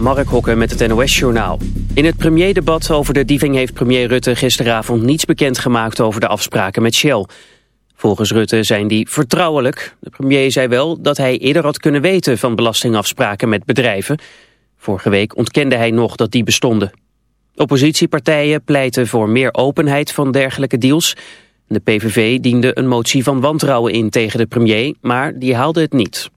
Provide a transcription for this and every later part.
Mark Hokken met het NOS-journaal. In het premierdebat over de dieving heeft premier Rutte gisteravond niets bekendgemaakt over de afspraken met Shell. Volgens Rutte zijn die vertrouwelijk. De premier zei wel dat hij eerder had kunnen weten van belastingafspraken met bedrijven. Vorige week ontkende hij nog dat die bestonden. Oppositiepartijen pleiten voor meer openheid van dergelijke deals. De PVV diende een motie van wantrouwen in tegen de premier, maar die haalde het niet.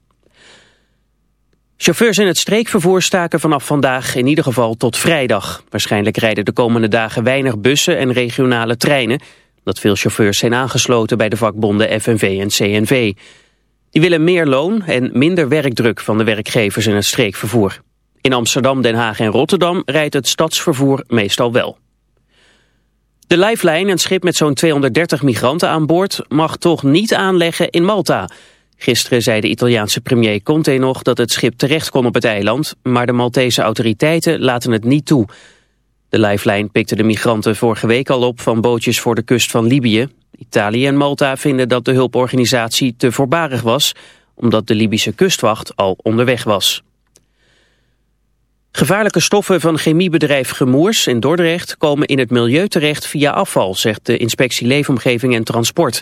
Chauffeurs in het streekvervoer staken vanaf vandaag in ieder geval tot vrijdag. Waarschijnlijk rijden de komende dagen weinig bussen en regionale treinen... dat veel chauffeurs zijn aangesloten bij de vakbonden FNV en CNV. Die willen meer loon en minder werkdruk van de werkgevers in het streekvervoer. In Amsterdam, Den Haag en Rotterdam rijdt het stadsvervoer meestal wel. De Lifeline, een schip met zo'n 230 migranten aan boord, mag toch niet aanleggen in Malta... Gisteren zei de Italiaanse premier Conte nog dat het schip terecht kon op het eiland, maar de Maltese autoriteiten laten het niet toe. De Lifeline pikte de migranten vorige week al op van bootjes voor de kust van Libië. Italië en Malta vinden dat de hulporganisatie te voorbarig was, omdat de Libische kustwacht al onderweg was. Gevaarlijke stoffen van chemiebedrijf Gemoers in Dordrecht komen in het milieu terecht via afval, zegt de inspectie Leefomgeving en Transport.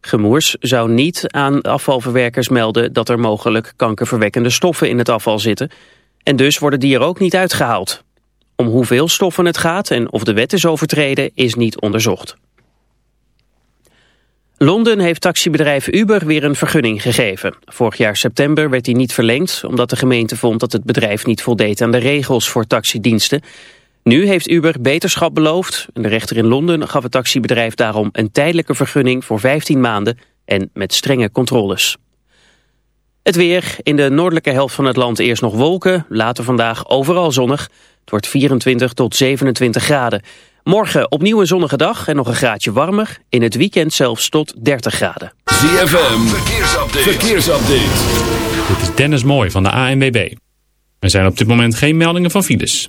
Gemoers zou niet aan afvalverwerkers melden dat er mogelijk kankerverwekkende stoffen in het afval zitten. En dus worden die er ook niet uitgehaald. Om hoeveel stoffen het gaat en of de wet is overtreden is niet onderzocht. Londen heeft taxibedrijf Uber weer een vergunning gegeven. Vorig jaar september werd die niet verlengd omdat de gemeente vond dat het bedrijf niet voldeed aan de regels voor taxidiensten. Nu heeft Uber beterschap beloofd en de rechter in Londen gaf het taxibedrijf daarom een tijdelijke vergunning voor 15 maanden en met strenge controles. Het weer. In de noordelijke helft van het land eerst nog wolken, later vandaag overal zonnig. Het wordt 24 tot 27 graden. Morgen opnieuw een zonnige dag en nog een graadje warmer. In het weekend zelfs tot 30 graden. ZFM, verkeersupdate. verkeersupdate. Dit is Dennis Mooi van de ANWB. Er zijn op dit moment geen meldingen van files.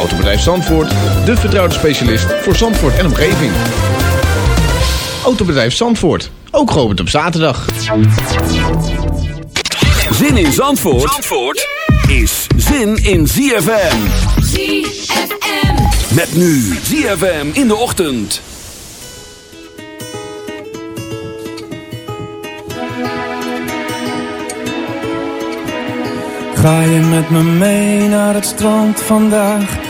Autobedrijf Zandvoort, de vertrouwde specialist voor Zandvoort en omgeving. Autobedrijf Zandvoort, ook geopend op zaterdag. Zin in Zandvoort, Zandvoort is zin in ZFM. ZFM. Met nu ZFM in de ochtend. Ga je met me mee naar het strand vandaag?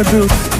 Je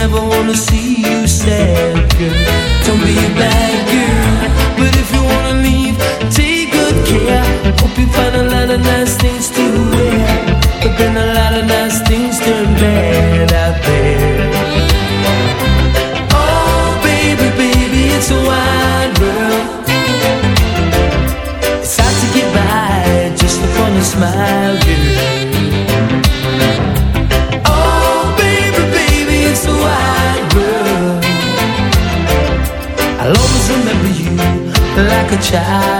Never wanna see you sad, girl. Don't be child,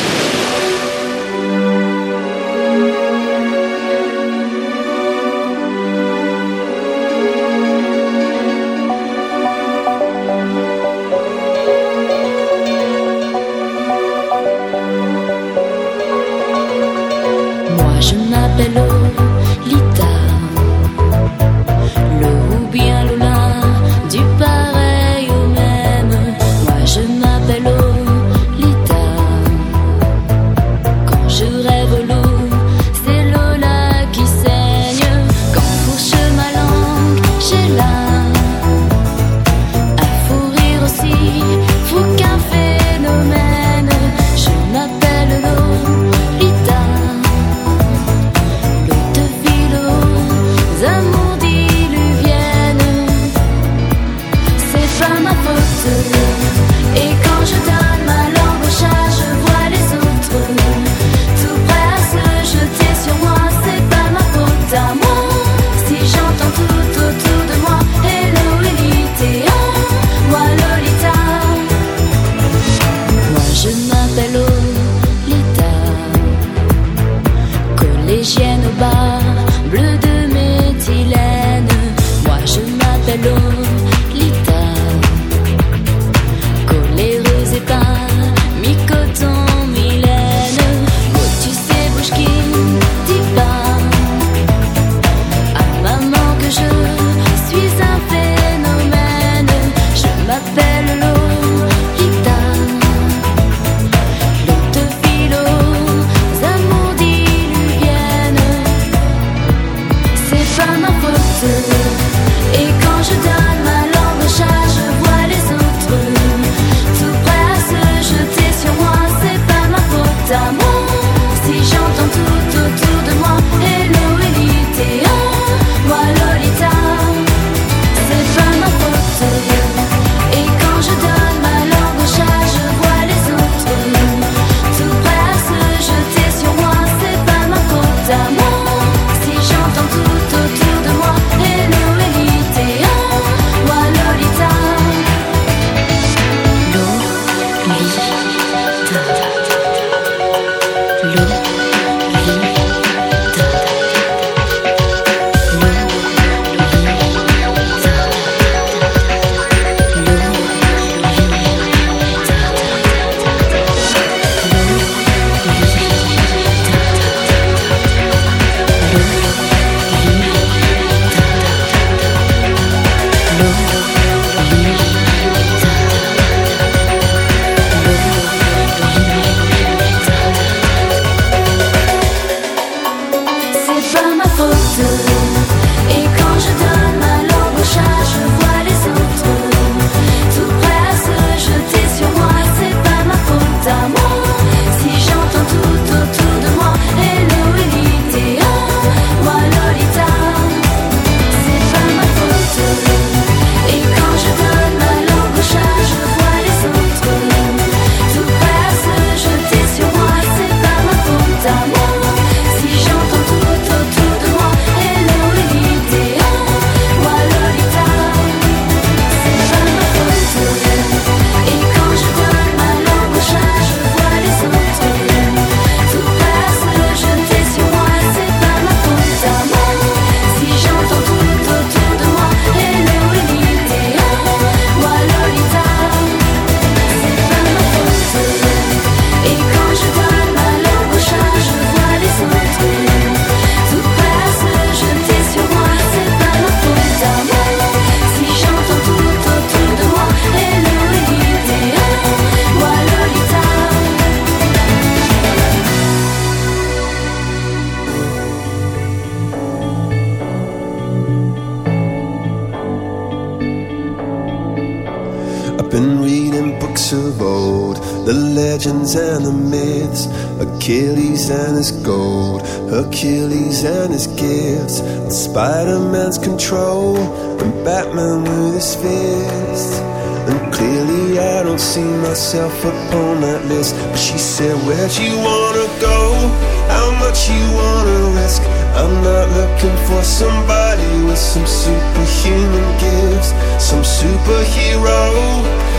much you wanna go, how much you wanna risk. I'm not looking for somebody with some superhuman gifts, some superhero,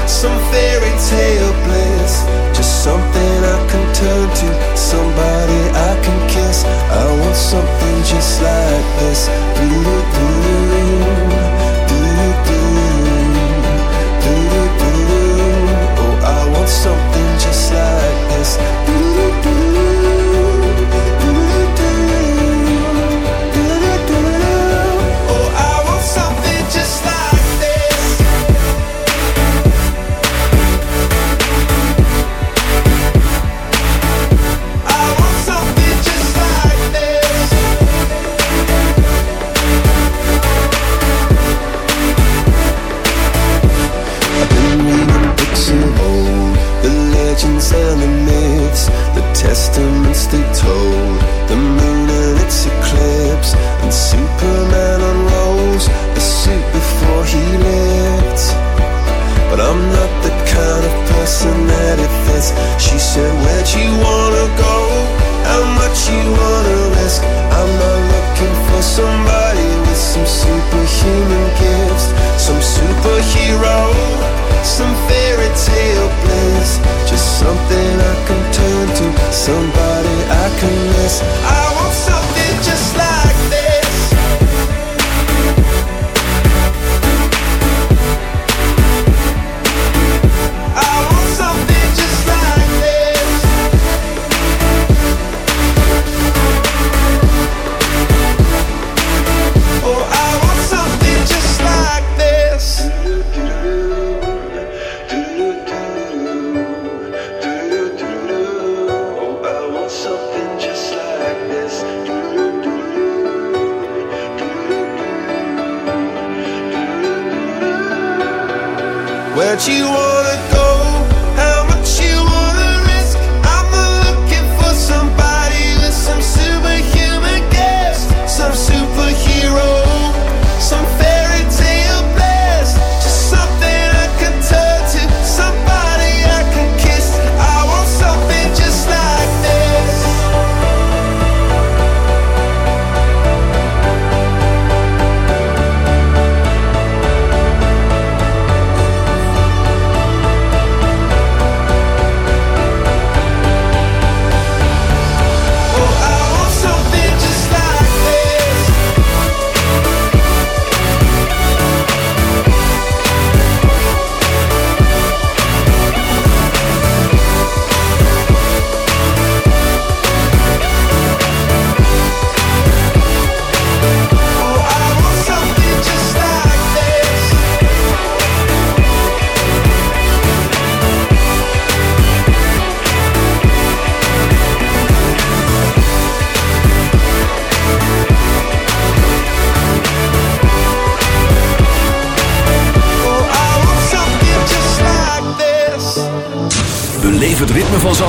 some fairy tale bliss. Where'd you wanna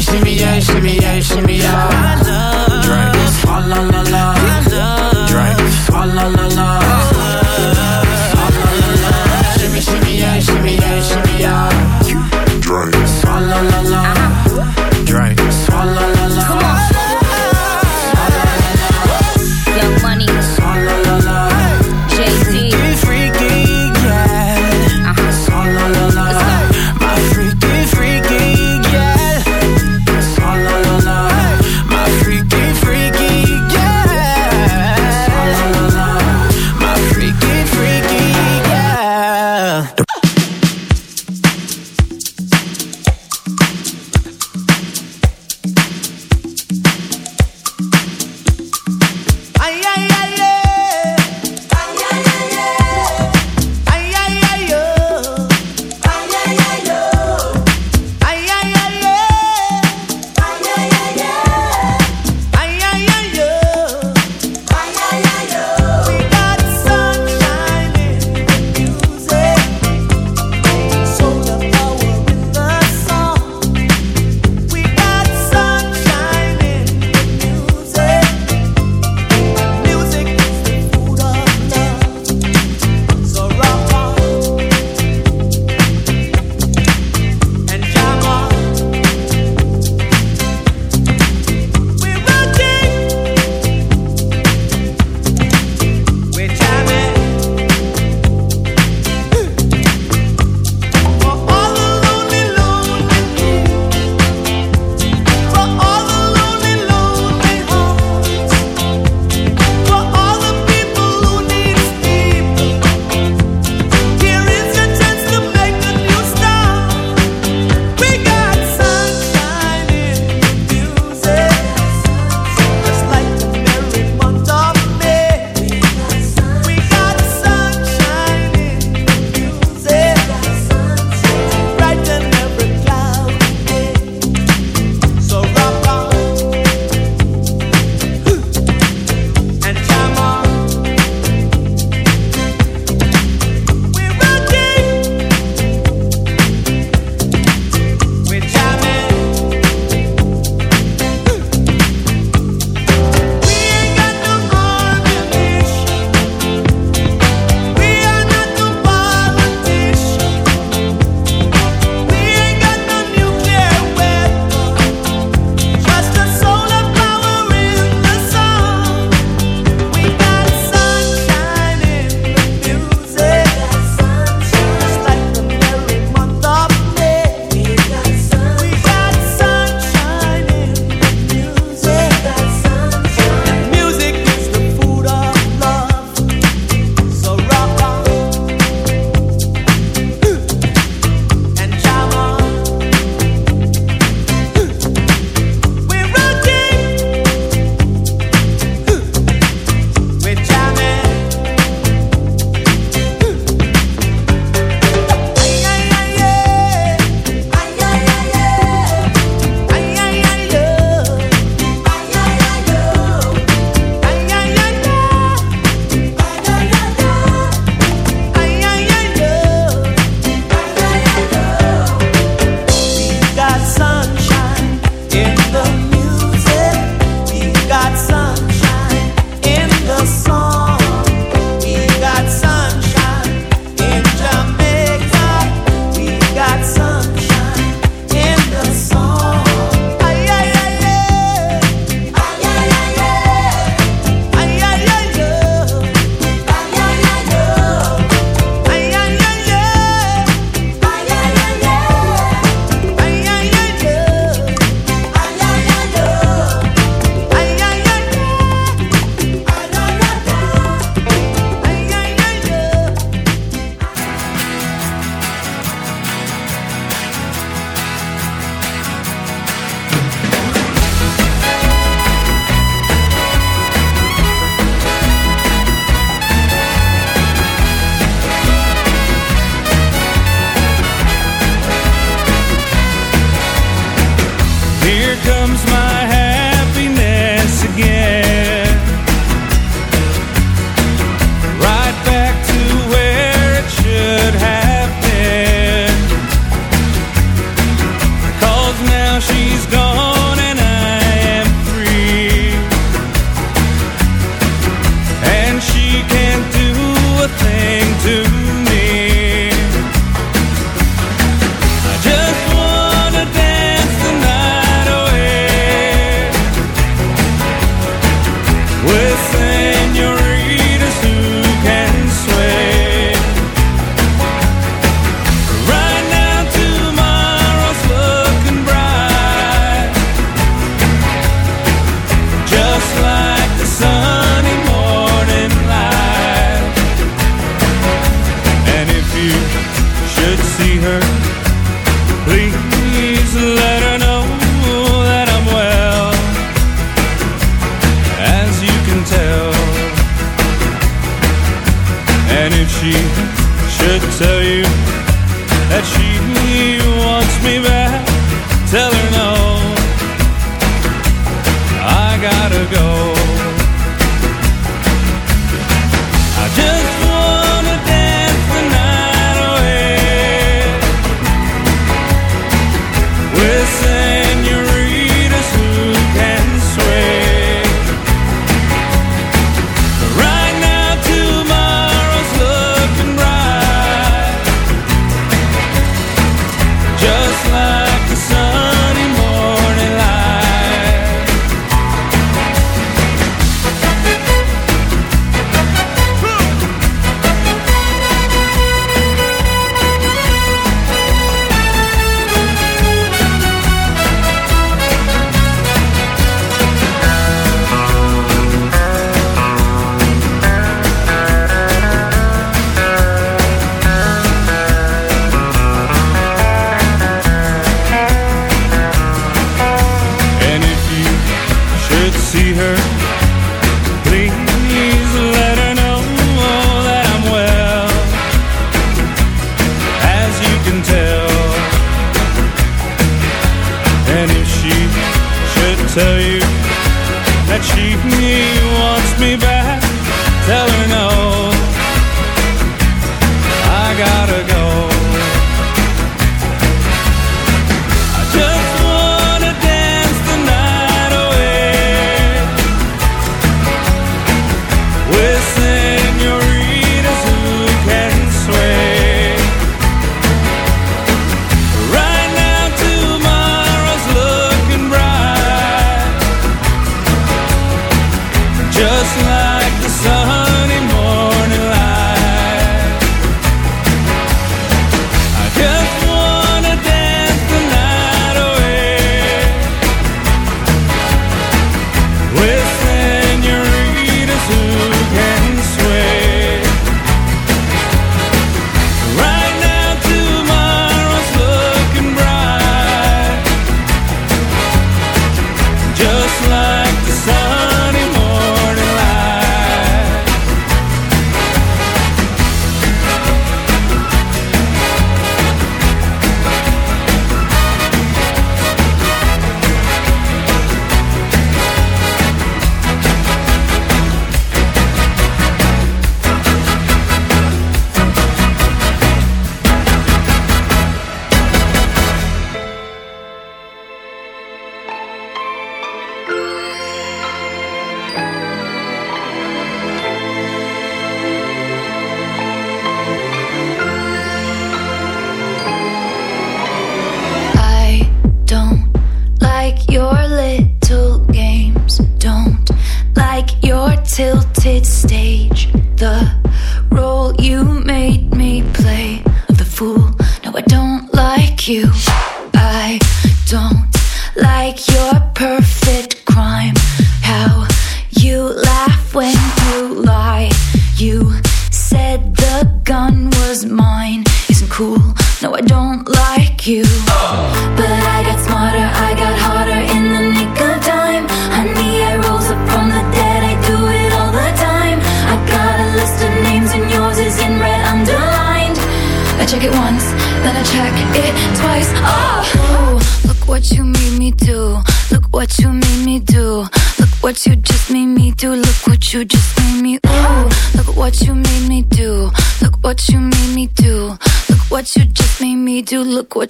Shimmy, shimmy, yeah, shimmy, yeah, shimmy, yeah. Drink, swalla la la. Drink, swalla la la. Swalla la la. Shimmy, shimmy, yeah, shimmy, yeah, shimmy, yeah.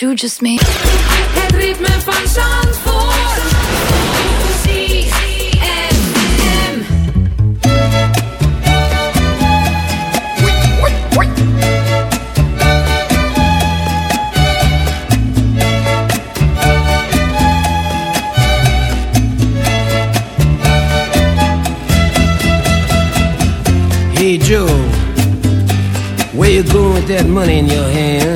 You just made. Het ritme van Zandvoort. ZFM. Hey Joe, where you going with that money in your hand?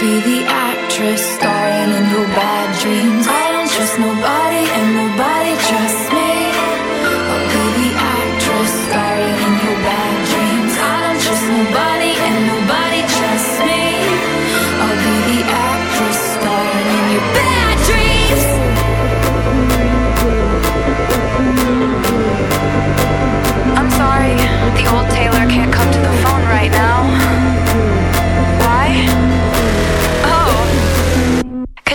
Be the actress starring in your bad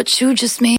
What you just made.